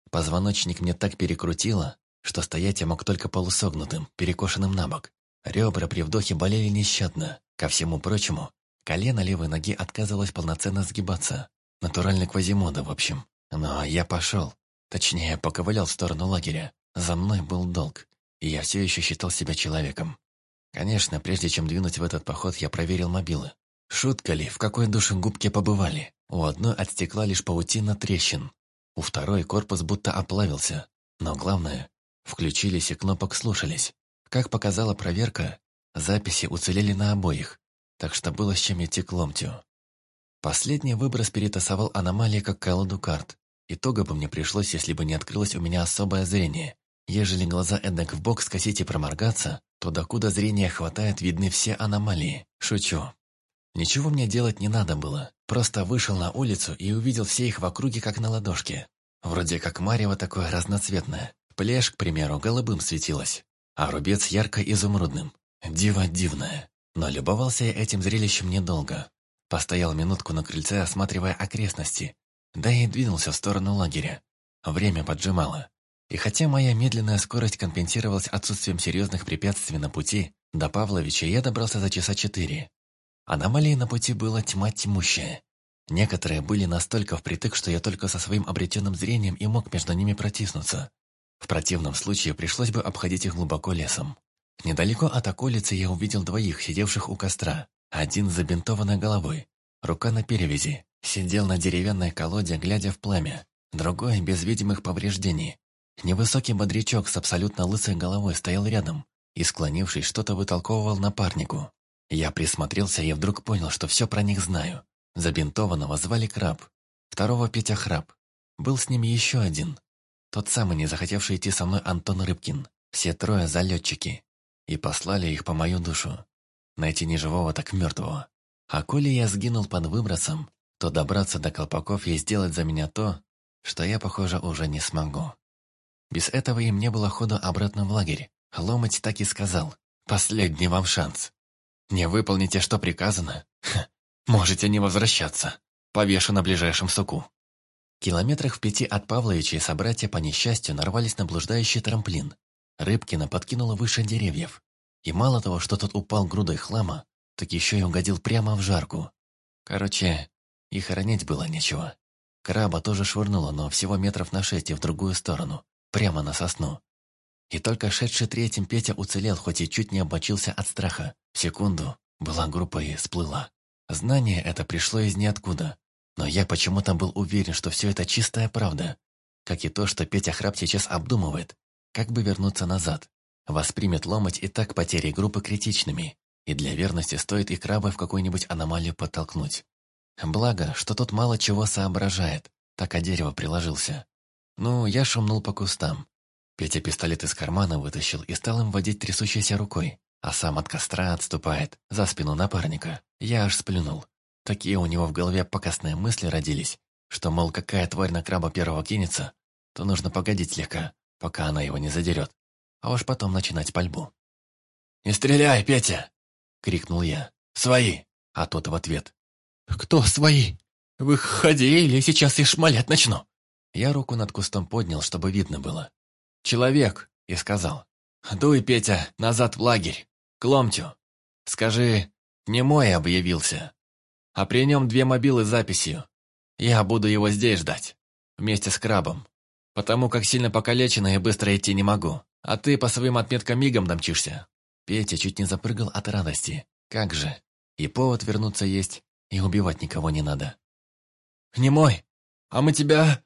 Позвоночник мне так перекрутило, что стоять я мог только полусогнутым, перекошенным на бок. Ребра при вдохе болели нещадно. Ко всему прочему, колено левой ноги отказывалось полноценно сгибаться. Натуральный квазимода, в общем. Но я пошел, Точнее, поковылял в сторону лагеря. За мной был долг, и я все еще считал себя человеком. Конечно, прежде чем двинуть в этот поход, я проверил мобилы. Шутка ли, в какой душегубке побывали? У одной от стекла лишь паутина трещин. У второй корпус будто оплавился. Но главное, включились и кнопок слушались. Как показала проверка, записи уцелели на обоих, так что было с чем идти к ломтю. Последний выброс перетасовал аномалии как колоду карт. Итога бы мне пришлось, если бы не открылось у меня особое зрение. Ежели глаза эдак в бок скосить и проморгаться, то докуда зрения хватает, видны все аномалии. Шучу. Ничего мне делать не надо было. Просто вышел на улицу и увидел все их в округе, как на ладошке. Вроде как марево такое разноцветное. Плешь, к примеру, голубым светилась, а рубец ярко-изумрудным. Диво дивное. Но любовался я этим зрелищем недолго. Постоял минутку на крыльце, осматривая окрестности, да и двинулся в сторону лагеря. Время поджимало. И хотя моя медленная скорость компенсировалась отсутствием серьезных препятствий на пути, до Павловича я добрался за часа четыре. Аномалий на пути было тьма тьмущая. Некоторые были настолько впритык, что я только со своим обретенным зрением и мог между ними протиснуться. В противном случае пришлось бы обходить их глубоко лесом. Недалеко от околицы я увидел двоих, сидевших у костра. Один с забинтованной головой, рука на перевязи, Сидел на деревянной колоде, глядя в пламя. Другой, без видимых повреждений. Невысокий бодрячок с абсолютно лысой головой стоял рядом и, склонившись, что-то вытолковывал напарнику. Я присмотрелся и вдруг понял, что все про них знаю. Забинтованного звали Краб, второго Петя Храб. Был с ними еще один. Тот самый, не захотевший идти со мной Антон Рыбкин. Все трое залетчики. И послали их по мою душу. Найти не живого, так мертвого. А коли я сгинул под выбросом, то добраться до колпаков и сделать за меня то, что я, похоже, уже не смогу. Без этого им не было хода обратно в лагерь. Ломать так и сказал. «Последний вам шанс. Не выполните, что приказано. Ха, можете не возвращаться. Повешу на ближайшем суку». Километрах в пяти от Павловича и собратья по несчастью нарвались на блуждающий трамплин. Рыбкина подкинула выше деревьев. И мало того, что тот упал грудой хлама, так еще и угодил прямо в жарку. Короче, и хоронить было нечего. Краба тоже швырнула, но всего метров на шесть и в другую сторону, прямо на сосну. И только шедший третьим Петя уцелел, хоть и чуть не обмочился от страха. В секунду была группа и сплыла. Знание это пришло из ниоткуда. Но я почему-то был уверен, что все это чистая правда. Как и то, что Петя Храб сейчас обдумывает, как бы вернуться назад. Воспримет ломать и так потери группы критичными. И для верности стоит и краба в какую-нибудь аномалию подтолкнуть. Благо, что тот мало чего соображает, так о дерево приложился. Ну, я шумнул по кустам. Петя пистолет из кармана вытащил и стал им водить трясущейся рукой, а сам от костра отступает, за спину напарника. Я аж сплюнул. Такие у него в голове покосные мысли родились, что, мол, какая тварь на краба первого кинется, то нужно погодить слегка, пока она его не задерет, а уж потом начинать пальбу. «Не стреляй, Петя!» — крикнул я. «Свои!» А тот в ответ. «Кто свои? Выходи, или сейчас я шмалять начну!» Я руку над кустом поднял, чтобы видно было. «Человек!» и сказал. «Дуй, Петя, назад в лагерь, к ломтю. Скажи, не мой объявился, а при нем две мобилы с записью. Я буду его здесь ждать, вместе с крабом, потому как сильно покалеченный и быстро идти не могу, а ты по своим отметкам мигом домчишься». Петя чуть не запрыгал от радости. Как же, и повод вернуться есть, и убивать никого не надо. «Не мой, а мы тебя...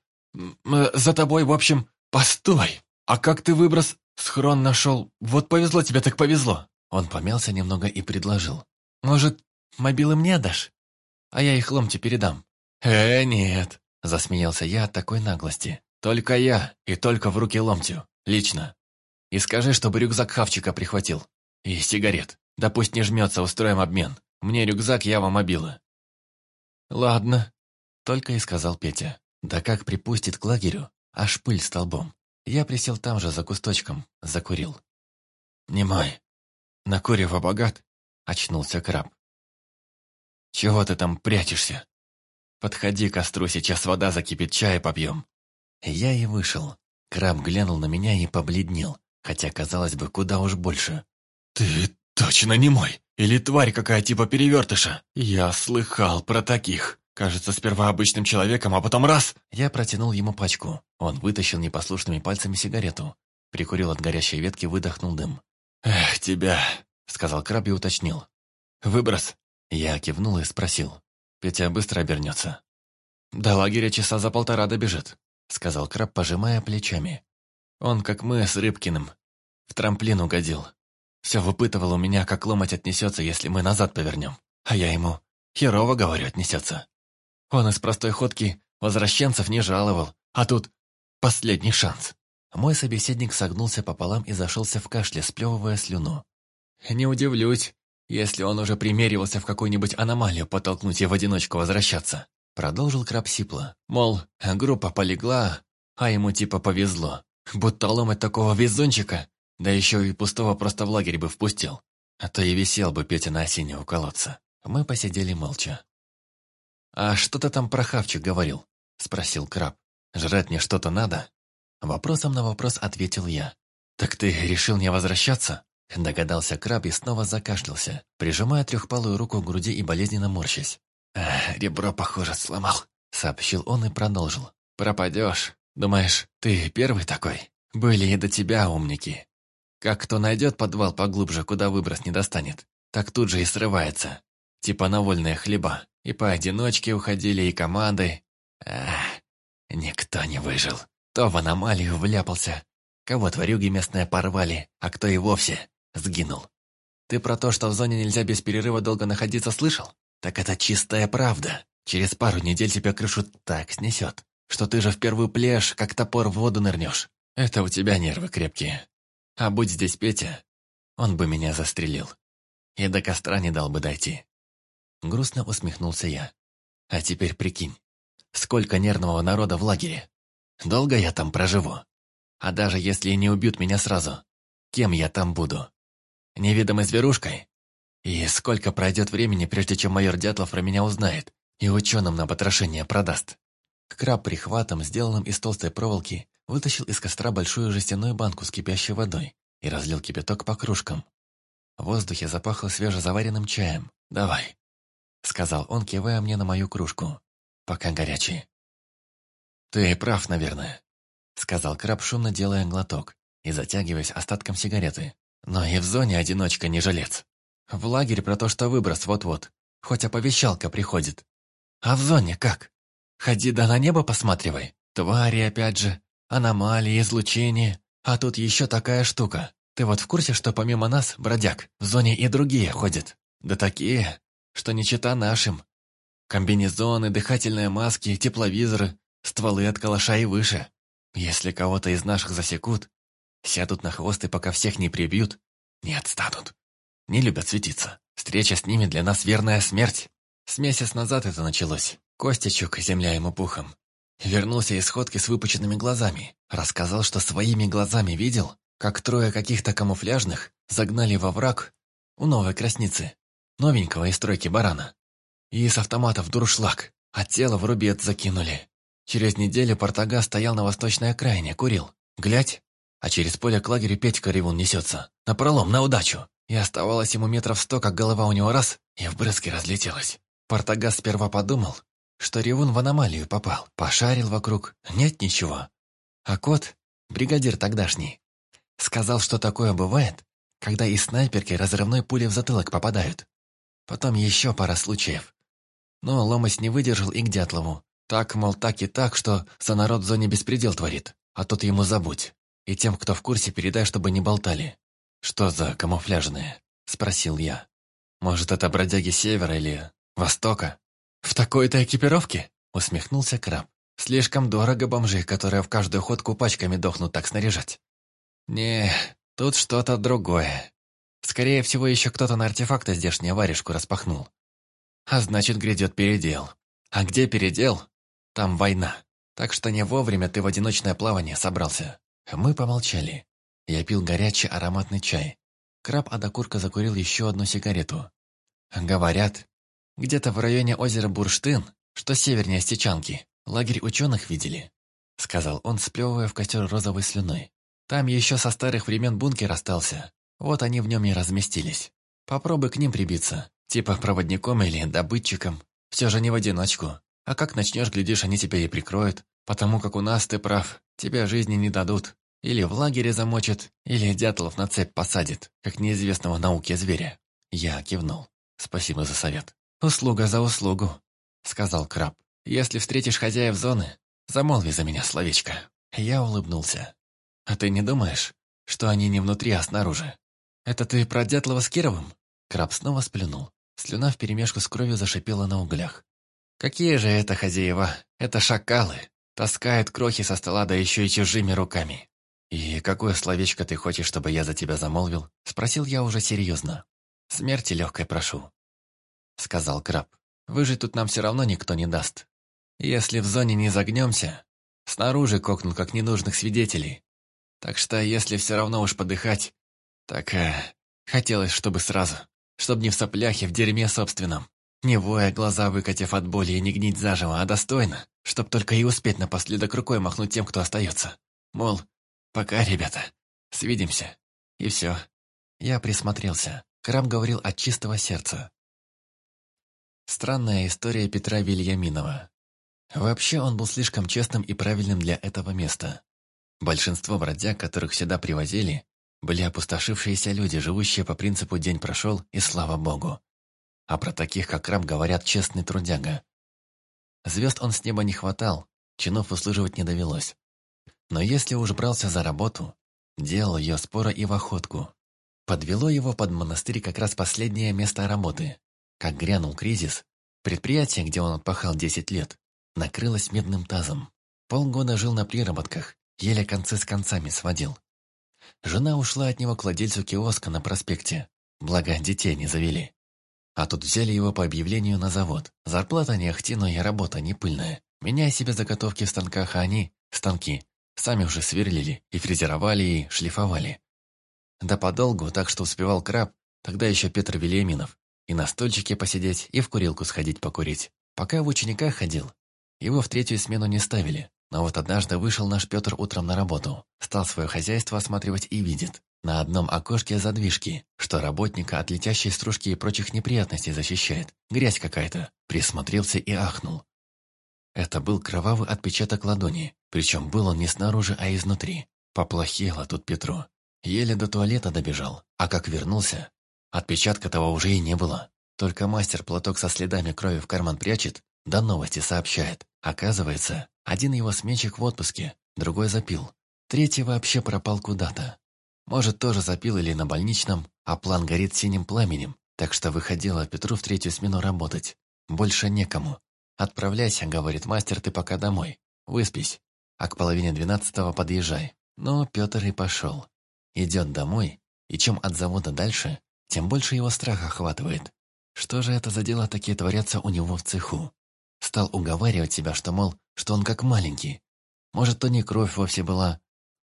за тобой, в общем, постой. А как ты выброс схрон нашел? Вот повезло тебе, так повезло». Он помялся немного и предложил. «Может, мобилы мне дашь? А я их ломте передам». «Э, нет», — засмеялся я от такой наглости. «Только я, и только в руки ломтю, лично. И скажи, чтобы рюкзак хавчика прихватил. И сигарет. Да пусть не жмется, устроим обмен. Мне рюкзак, я вам мобилы». «Ладно», — только и сказал Петя. Да как припустит к лагерю, аж пыль столбом. Я присел там же за кусточком, закурил. «Не мой. На курево богат?» — очнулся краб. «Чего ты там прячешься? Подходи к костру, сейчас вода закипит, чай попьем». Я и вышел. Краб глянул на меня и побледнел, хотя, казалось бы, куда уж больше. «Ты точно не мой!» Или тварь какая типа перевертыша? Я слыхал про таких. Кажется, сперва обычным человеком, а потом раз...» Я протянул ему пачку. Он вытащил непослушными пальцами сигарету. Прикурил от горящей ветки, выдохнул дым. «Эх, тебя!» — сказал краб и уточнил. «Выброс?» Я кивнул и спросил. «Петя быстро обернется». «До лагеря часа за полтора добежит», — сказал краб, пожимая плечами. «Он, как мы с Рыбкиным, в трамплин угодил. Все выпытывал у меня, как ломать отнесется, если мы назад повернем. А я ему, херово, говорю, отнесется. Он из простой ходки возвращенцев не жаловал, а тут последний шанс. Мой собеседник согнулся пополам и зашелся в кашле, сплевывая слюну. Не удивлюсь, если он уже примеривался в какую-нибудь аномалию подтолкнуть и в одиночку возвращаться. Продолжил краб сипло. Мол, группа полегла, а ему типа повезло. Будто ломать такого везунчика да еще и пустого просто в лагерь бы впустил. А то и висел бы Петя на осине у колодца. Мы посидели молча. «А что ты там про хавчик говорил?» — спросил краб. «Жрать мне что-то надо?» Вопросом на вопрос ответил я. «Так ты решил не возвращаться?» Догадался краб и снова закашлялся, прижимая трехпалую руку к груди и болезненно морщась. «Ребро, похоже, сломал», — сообщил он и продолжил. «Пропадешь. Думаешь, ты первый такой? Были и до тебя умники. Как кто найдет подвал поглубже, куда выброс не достанет, так тут же и срывается. Типа на вольные хлеба. И поодиночке уходили, и команды. Ах, никто не выжил. То в аномалию вляпался, кого тварюги местные порвали, а кто и вовсе сгинул. Ты про то, что в зоне нельзя без перерыва долго находиться, слышал? Так это чистая правда. Через пару недель тебя крышу так снесет, что ты же в первую плешь, как топор в воду нырнешь. Это у тебя нервы крепкие. А будь здесь Петя, он бы меня застрелил. И до костра не дал бы дойти. Грустно усмехнулся я. А теперь прикинь, сколько нервного народа в лагере. Долго я там проживу? А даже если не убьют меня сразу, кем я там буду? Невидимой зверушкой? И сколько пройдет времени, прежде чем майор Дятлов про меня узнает и ученым на потрошение продаст? Краб прихватом, сделанным из толстой проволоки, вытащил из костра большую жестяную банку с кипящей водой и разлил кипяток по кружкам. В воздухе запахло свежезаваренным чаем. «Давай», — сказал он, кивая мне на мою кружку. «Пока горячий». «Ты прав, наверное», — сказал краб, шумно делая глоток и затягиваясь остатком сигареты. «Но и в зоне одиночка не жилец. В лагерь про то, что выброс вот-вот, хоть оповещалка приходит. А в зоне как? Ходи да на небо посматривай. Твари опять же, аномалии, излучения. А тут еще такая штука. Ты вот в курсе, что помимо нас, бродяг, в зоне и другие ходят? Да такие, что не чита нашим. Комбинезоны, дыхательные маски, тепловизоры, стволы от калаша и выше. Если кого-то из наших засекут, сядут на хвост и пока всех не прибьют, не отстанут. Не любят светиться. Встреча с ними для нас верная смерть. С месяц назад это началось. Костячук, земля ему пухом. Вернулся из сходки с выпученными глазами. Рассказал, что своими глазами видел, как трое каких-то камуфляжных загнали во враг у новой красницы, новенького из стройки барана. И с автоматов дуршлаг, а тело в рубец закинули. Через неделю Портага стоял на восточной окраине, курил. Глядь, а через поле к лагерю Петька Ревун несется. Напролом, на удачу. И оставалось ему метров сто, как голова у него раз, и в брызги разлетелась. Портагас сперва подумал, что Ревун в аномалию попал. Пошарил вокруг, нет ничего. А кот, бригадир тогдашний, сказал, что такое бывает, когда из снайперки разрывной пули в затылок попадают. Потом еще пара случаев. Но Ломас не выдержал и к Дятлову. Так, мол, так и так, что за народ в зоне беспредел творит, а тут ему забудь. И тем, кто в курсе, передай, чтобы не болтали. «Что за камуфляжные?» – спросил я. «Может, это бродяги севера или востока?» «В такой-то экипировке?» – усмехнулся краб. «Слишком дорого бомжи, которые в каждую ходку пачками дохнут так снаряжать». «Не, тут что-то другое. Скорее всего, еще кто-то на артефакты здешнюю варежку распахнул. А значит, грядет передел. А где передел, там война. Так что не вовремя ты в одиночное плавание собрался. Мы помолчали. Я пил горячий ароматный чай. Краб Адакурка закурил еще одну сигарету. Говорят, где-то в районе озера Бурштын, что севернее Стечанки, лагерь ученых видели. Сказал он, сплевывая в костер розовой слюной. Там еще со старых времен бункер остался. Вот они в нем и разместились. Попробуй к ним прибиться. Типа проводником или добытчиком. Все же не в одиночку. А как начнешь, глядишь, они тебя и прикроют, потому как у нас, ты прав, тебя жизни не дадут. Или в лагере замочат, или дятлов на цепь посадит, как неизвестного науке зверя. Я кивнул. Спасибо за совет. «Услуга за услугу», — сказал краб. «Если встретишь хозяев зоны, замолви за меня словечко». Я улыбнулся. «А ты не думаешь, что они не внутри, а снаружи?» «Это ты про Дятлова с Кировым?» Краб снова сплюнул. Слюна вперемешку с кровью зашипела на углях. Какие же это хозяева? Это шакалы. Таскают крохи со стола, да еще и чужими руками. «И какое словечко ты хочешь, чтобы я за тебя замолвил?» Спросил я уже серьезно. «Смерти легкой прошу», — сказал краб. «Выжить тут нам все равно никто не даст. Если в зоне не загнемся, снаружи кокнут как ненужных свидетелей. Так что, если все равно уж подыхать, так э, хотелось, чтобы сразу, чтобы не в сопляхе, в дерьме собственном. Не воя, глаза выкатив от боли и не гнить заживо, а достойно, чтоб только и успеть напоследок рукой махнуть тем, кто остается. Мол, пока, ребята, свидимся. И все. Я присмотрелся. Крам говорил от чистого сердца. Странная история Петра Вильяминова. Вообще он был слишком честным и правильным для этого места. Большинство бродяг, которых сюда привозили, были опустошившиеся люди, живущие по принципу «день прошел, и слава богу». А про таких, как Раб, говорят честный трудяга. Звезд он с неба не хватал, чинов услуживать не довелось. Но если уж брался за работу, делал ее споро и в охотку. Подвело его под монастырь как раз последнее место работы. Как грянул кризис, предприятие, где он отпахал 10 лет, накрылось медным тазом. Полгода жил на приработках, еле концы с концами сводил. Жена ушла от него к владельцу киоска на проспекте, благо детей не завели. А тут взяли его по объявлению на завод. Зарплата не ахти, но и работа не пыльная. Меняя себе заготовки в станках, а они, станки, сами уже сверлили и фрезеровали и шлифовали. Да подолгу, так что успевал краб, тогда еще Петр Вильяминов, и на стольчике посидеть, и в курилку сходить покурить. Пока в учениках ходил, его в третью смену не ставили. Но вот однажды вышел наш Петр утром на работу, стал свое хозяйство осматривать и видит. На одном окошке задвижки, что работника от летящей стружки и прочих неприятностей защищает. Грязь какая-то. Присмотрелся и ахнул. Это был кровавый отпечаток ладони, причем был он не снаружи, а изнутри. Поплохело тут Петру. Еле до туалета добежал, а как вернулся, отпечатка того уже и не было. Только мастер платок со следами крови в карман прячет, да новости сообщает. Оказывается, один его сменщик в отпуске, другой запил. Третий вообще пропал куда-то. Может, тоже запил или на больничном, а план горит синим пламенем, так что выходила Петру в третью смену работать. Больше некому. «Отправляйся», — говорит мастер, — «ты пока домой. Выспись, а к половине двенадцатого подъезжай». Но Петр и пошел. Идет домой, и чем от завода дальше, тем больше его страх охватывает. Что же это за дела такие творятся у него в цеху? Стал уговаривать себя, что, мол, что он как маленький. Может, то не кровь вовсе была,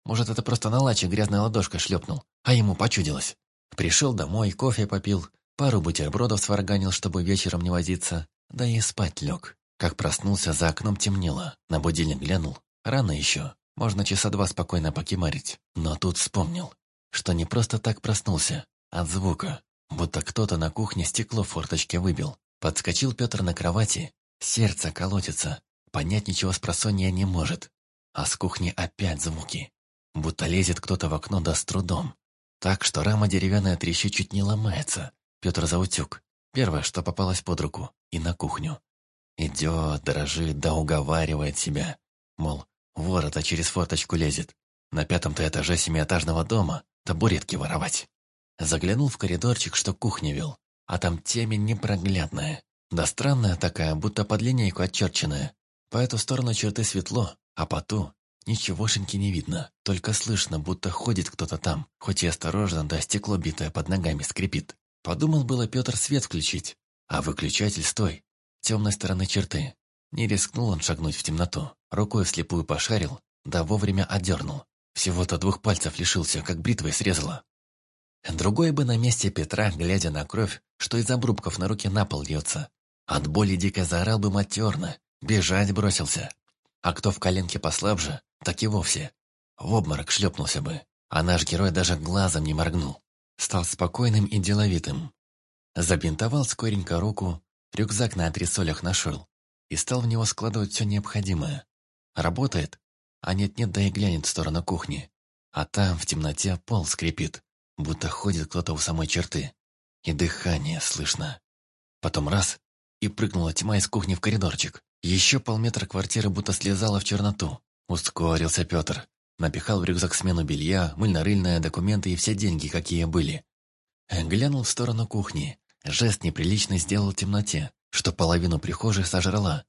может, это просто на лаче грязной ладошкой шлепнул, а ему почудилось. Пришел домой, кофе попил, пару бутербродов сварганил, чтобы вечером не возиться, да и спать лег. Как проснулся, за окном темнело, на будильник глянул. Рано еще, можно часа два спокойно покемарить. Но тут вспомнил, что не просто так проснулся, от звука, будто кто-то на кухне стекло в форточке выбил. Подскочил Петр на кровати, сердце колотится, понять ничего с просонья не может. А с кухни опять звуки будто лезет кто-то в окно да с трудом. Так что рама деревянная трещит чуть не ломается. Петр заутюг. Первое, что попалось под руку. И на кухню. Идет, дрожит, да уговаривает себя. Мол, ворот, а через форточку лезет. На пятом-то этаже семиэтажного дома табуретки воровать. Заглянул в коридорчик, что кухня вел. А там темень непроглядная. Да странная такая, будто под линейку отчерченная. По эту сторону черты светло, а по ту Ничегошеньки не видно, только слышно, будто ходит кто-то там, хоть и осторожно, да стекло битое под ногами скрипит. Подумал было Петр свет включить, а выключатель стой, темной стороны черты. Не рискнул он шагнуть в темноту, рукой вслепую пошарил, да вовремя отдернул. Всего-то двух пальцев лишился, как бритвой срезала. Другой бы на месте Петра, глядя на кровь, что из обрубков на руке на пол льется. От боли дико заорал бы матерно, бежать бросился. А кто в коленке послабже, так и вовсе. В обморок шлепнулся бы, а наш герой даже глазом не моргнул. Стал спокойным и деловитым. Забинтовал скоренько руку, рюкзак на антресолях нашел и стал в него складывать все необходимое. Работает, а нет-нет, да и глянет в сторону кухни. А там в темноте пол скрипит, будто ходит кто-то у самой черты. И дыхание слышно. Потом раз, и прыгнула тьма из кухни в коридорчик. Еще полметра квартиры будто слезала в черноту. Ускорился Петр. Напихал в рюкзак смену белья, мыльно-рыльное, документы и все деньги, какие были. Глянул в сторону кухни. Жест неприличный сделал в темноте, что половину прихожей сожрала.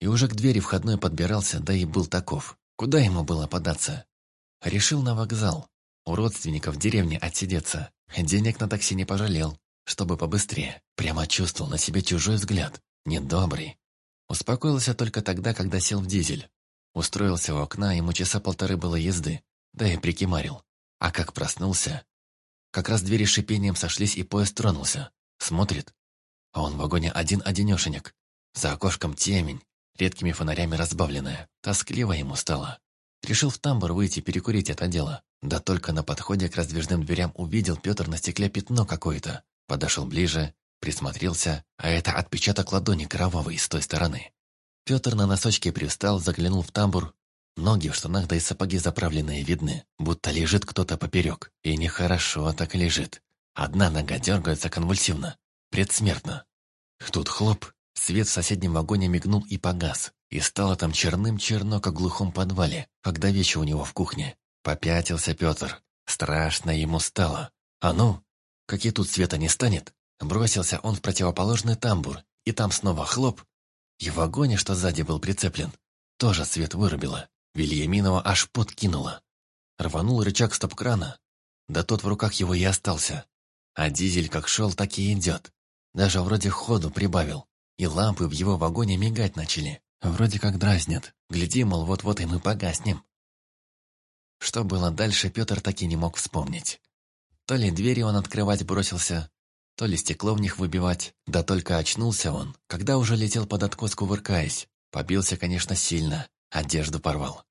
И уже к двери входной подбирался, да и был таков. Куда ему было податься? Решил на вокзал. У родственников в деревне отсидеться. Денег на такси не пожалел, чтобы побыстрее. Прямо чувствовал на себе чужой взгляд. Недобрый. Успокоился только тогда, когда сел в дизель. Устроился у окна, ему часа полторы было езды, да и прикимарил. А как проснулся... Как раз двери шипением сошлись, и поезд тронулся. Смотрит, а он в вагоне один-одинешенек. За окошком темень, редкими фонарями разбавленная. Тоскливо ему стало. Решил в тамбур выйти перекурить это дело. Да только на подходе к раздвижным дверям увидел Петр на стекле пятно какое-то. Подошел ближе, присмотрелся, а это отпечаток ладони кровавый с той стороны. Петр на носочке пристал, заглянул в тамбур. Ноги в штанах, да и сапоги заправленные видны, будто лежит кто-то поперек. И нехорошо так лежит. Одна нога дергается конвульсивно, предсмертно. Тут хлоп, свет в соседнем вагоне мигнул и погас. И стало там черным-черно, как в глухом подвале, как давеча у него в кухне. Попятился Петр. Страшно ему стало. А ну, как и тут света не станет, бросился он в противоположный тамбур, и там снова хлоп, и в вагоне, что сзади был прицеплен, тоже свет вырубило. Вильяминова аж подкинула. Рванул рычаг стоп-крана. Да тот в руках его и остался. А дизель как шел, так и идет. Даже вроде ходу прибавил. И лампы в его вагоне мигать начали. Вроде как дразнят. Гляди, мол, вот-вот и мы погаснем. Что было дальше, Петр таки не мог вспомнить. То ли двери он открывать бросился, то ли стекло в них выбивать. Да только очнулся он, когда уже летел под откос, кувыркаясь. Побился, конечно, сильно, одежду порвал.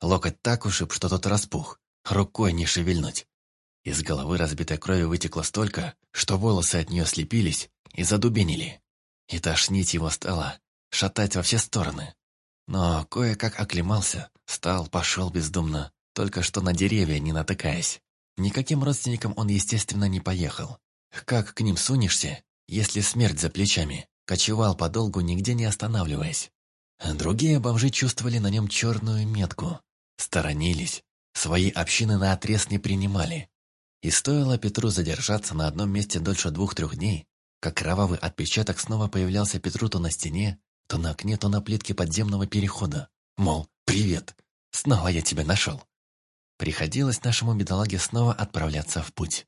Локоть так ушиб, что тот распух, рукой не шевельнуть. Из головы разбитой крови вытекло столько, что волосы от нее слепились и задубенили. И тошнить его стало, шатать во все стороны. Но кое-как оклемался, встал, пошел бездумно, только что на деревья не натыкаясь. Никаким родственникам он, естественно, не поехал. Как к ним сунешься, если смерть за плечами? Кочевал подолгу, нигде не останавливаясь. Другие бомжи чувствовали на нем черную метку. Сторонились. Свои общины наотрез не принимали. И стоило Петру задержаться на одном месте дольше двух-трех дней, как кровавый отпечаток снова появлялся Петру то на стене, то на окне, то на плитке подземного перехода. Мол, привет, снова я тебя нашел. Приходилось нашему бедолаге снова отправляться в путь.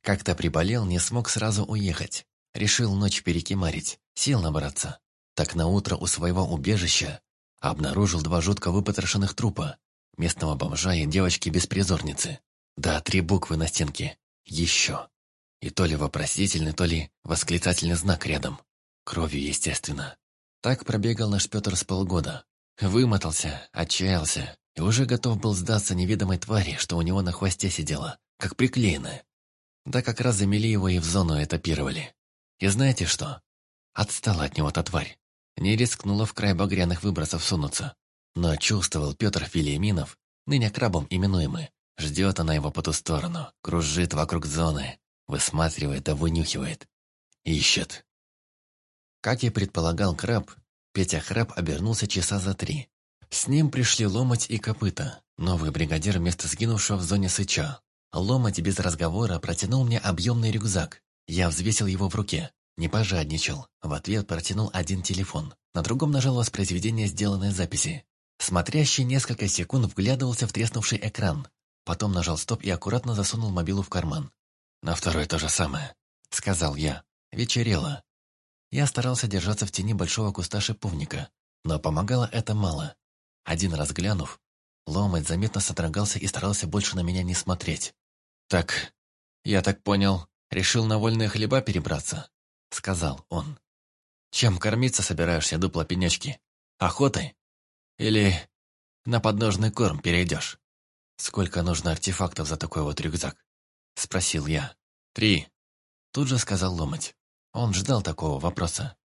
Как-то приболел, не смог сразу уехать. Решил ночь перекимарить, сил набраться. Так на утро у своего убежища обнаружил два жутко выпотрошенных трупа. Местного бомжа и девочки-беспризорницы. Да, три буквы на стенке. Еще. И то ли вопросительный, то ли восклицательный знак рядом. Кровью, естественно. Так пробегал наш Петр с полгода. Вымотался, отчаялся и уже готов был сдаться неведомой твари, что у него на хвосте сидела, как приклеенная. Да как раз замели его и в зону этапировали. И знаете что? Отстала от него та тварь. Не рискнула в край багряных выбросов сунуться. Но чувствовал Петр Филиминов, ныне крабом именуемый, ждет она его по ту сторону, кружит вокруг зоны, высматривает да вынюхивает. Ищет. Как и предполагал краб, Петя Храб обернулся часа за три. С ним пришли Ломать и Копыта, новый бригадир вместо сгинувшего в зоне Сыча. Ломать без разговора протянул мне объемный рюкзак. Я взвесил его в руке, не пожадничал. В ответ протянул один телефон. На другом нажал воспроизведение сделанной записи. Смотрящий несколько секунд вглядывался в треснувший экран. Потом нажал стоп и аккуратно засунул мобилу в карман. «На второй то же самое», — сказал я. Вечерело. Я старался держаться в тени большого куста шиповника, но помогало это мало. Один раз глянув, Ломать заметно содрогался и старался больше на меня не смотреть. «Так, я так понял, решил на вольные хлеба перебраться?» — сказал он. «Чем кормиться собираешься, дупло пенечки? Охотой? Или на подножный корм перейдешь? Сколько нужно артефактов за такой вот рюкзак?» — спросил я. «Три», — тут же сказал Ломать. Он ждал такого вопроса.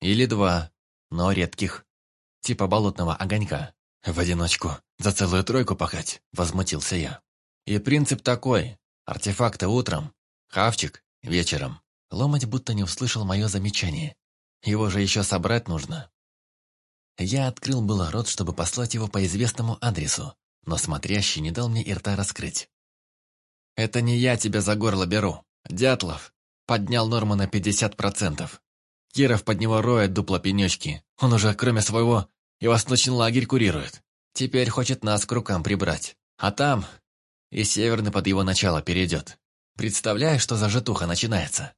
«Или два, но редких. Типа болотного огонька. В одиночку, за целую тройку пахать», — возмутился я. «И принцип такой. Артефакты утром, хавчик вечером». Ломать будто не услышал мое замечание. Его же еще собрать нужно. Я открыл было рот, чтобы послать его по известному адресу, но смотрящий не дал мне и рта раскрыть. «Это не я тебя за горло беру. Дятлов, Поднял норму на 50%. Киров под него роет дупло пенечки. Он уже, кроме своего, и восточный лагерь курирует. Теперь хочет нас к рукам прибрать. А там и северный под его начало перейдет. Представляешь, что за житуха начинается?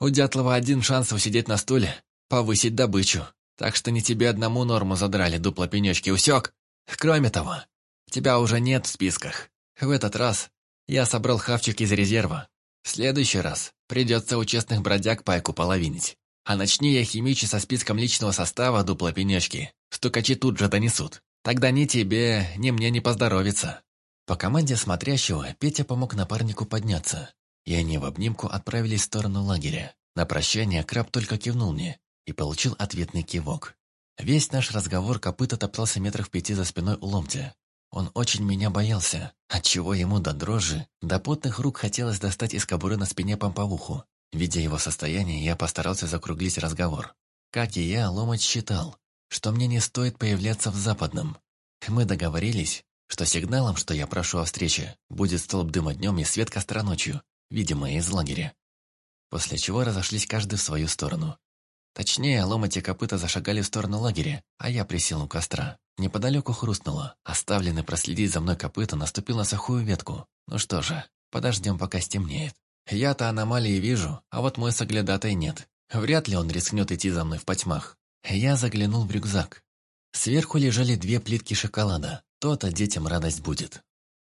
У Дятлова один шанс усидеть на стуле, повысить добычу. Так что не тебе одному норму задрали дупло пенечки, усек? Кроме того, тебя уже нет в списках. В этот раз я собрал хавчик из резерва. В следующий раз Придется у честных бродяг пайку половинить. А начни я химичить со списком личного состава дупла пенечки, стукачи тут же донесут. Тогда ни тебе, ни мне не поздоровится. По команде смотрящего Петя помог напарнику подняться, и они в обнимку отправились в сторону лагеря. На прощание краб только кивнул мне и получил ответный кивок. Весь наш разговор копыта топтался метров пяти за спиной у ломтя, он очень меня боялся, отчего ему до дрожи, до потных рук хотелось достать из кобуры на спине помповуху. Видя его состояние, я постарался закруглить разговор. Как и я, Ломач считал, что мне не стоит появляться в Западном. Мы договорились, что сигналом, что я прошу о встрече, будет столб дыма днем и свет костра ночью, видимое из лагеря. После чего разошлись каждый в свою сторону. Точнее, ломати копыта зашагали в сторону лагеря, а я присел у костра. Неподалеку хрустнуло. Оставленный проследить за мной копыта наступил на сухую ветку. Ну что же, подождем, пока стемнеет. Я-то аномалии вижу, а вот мой соглядатай нет. Вряд ли он рискнет идти за мной в потьмах. Я заглянул в рюкзак. Сверху лежали две плитки шоколада. То-то детям радость будет.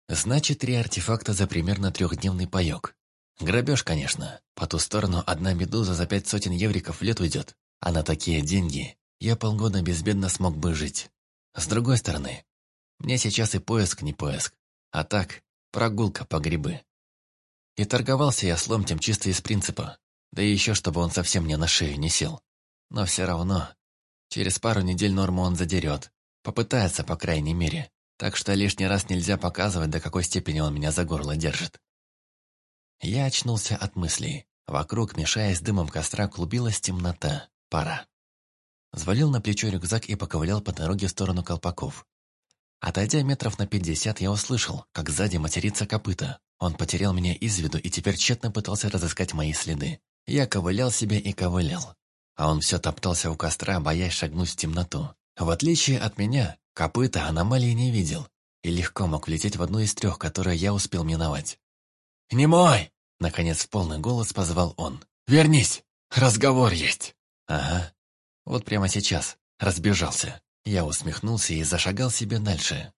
Значит, три артефакта за примерно трехдневный паёк. Грабеж, конечно. По ту сторону одна медуза за пять сотен евриков в лет уйдет. А на такие деньги я полгода безбедно смог бы жить. С другой стороны, мне сейчас и поиск не поиск. А так, прогулка по грибы. И торговался я с ломтем чисто из принципа. Да и еще, чтобы он совсем мне на шею не сел. Но все равно, через пару недель норму он задерет. Попытается, по крайней мере. Так что лишний раз нельзя показывать, до какой степени он меня за горло держит. Я очнулся от мыслей. Вокруг, мешаясь дымом костра, клубилась темнота. Пора. Звалил на плечо рюкзак и поковылял по дороге в сторону колпаков. Отойдя метров на пятьдесят, я услышал, как сзади матерится копыта. Он потерял меня из виду и теперь тщетно пытался разыскать мои следы. Я ковылял себе и ковылял. А он все топтался у костра, боясь шагнуть в темноту. В отличие от меня, копыта аномалии не видел и легко мог влететь в одну из трех, которые я успел миновать. «Не мой!» — наконец в полный голос позвал он. «Вернись! Разговор есть!» «Ага. Вот прямо сейчас. Разбежался». Я усмехнулся и зашагал себе дальше.